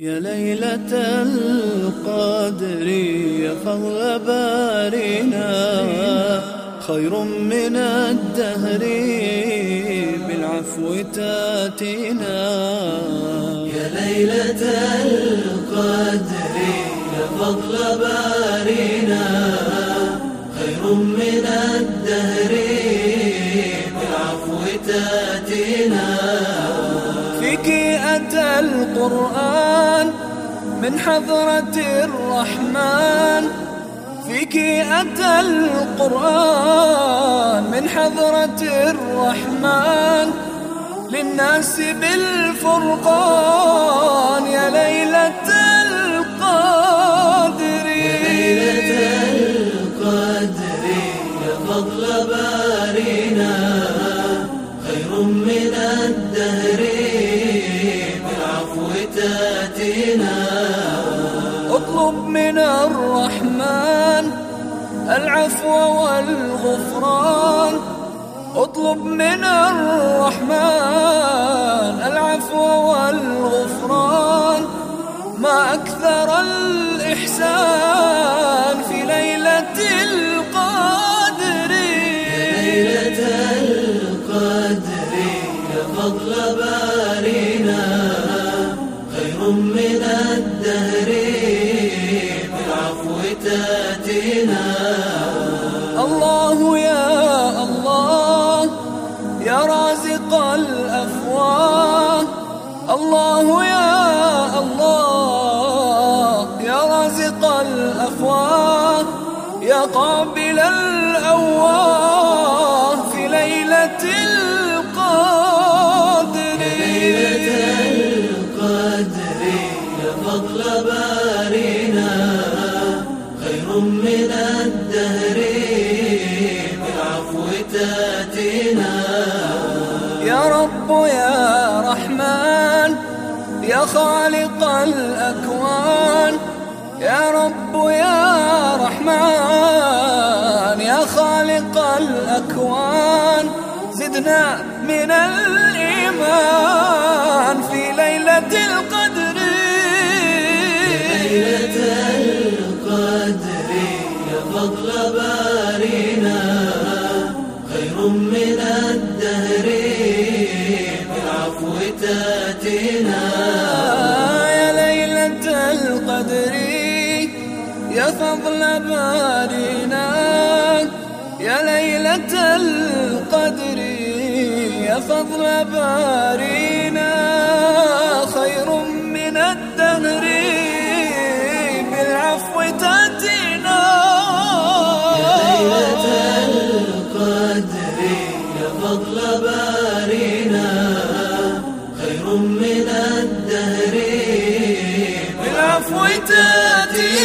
يا ليلة القدر يا فضل بارنا. خير من الدهر بالعفو تاتينا يا ليلة القدر يا فضل بارنا. خير من الدهر بالعفو تاتينا بك أتى القرآن من حضرة الرحمن. فيك أتى القرآن من حضرة الرحمن. للناس بالفرقان يا ليلة تاتينا اطلب من الرحمن، العفو والغفران. اطلب من الرحمن، العفو والغفران. ما أكثر الإحسان في ليلة القدر. يا ليلة القدر، يا فضل بارنا. خير من الدهر بالعفو تاتينا الله يا الله، يا رازق الأفواه. الله يا الله، يا رازق الأفواه. يا قابل الأواه في ليلة فضل بارنا خير من الدهر بالعفو تاتينا. يا رب يا رحمن، يا خالق الأكوان. يا رب يا رحمن، يا خالق الأكوان. زدنا من الإيمان. يا فضل بارنا خير من الدهر بالعفو تاتينا يا ليلة القدر، يا فضل بارنا. يا ليلة القدر، يا فضل بارنا. خير من الدهر. القدر يا فضل بارينا خير من الدهر. بالعفو تاتينا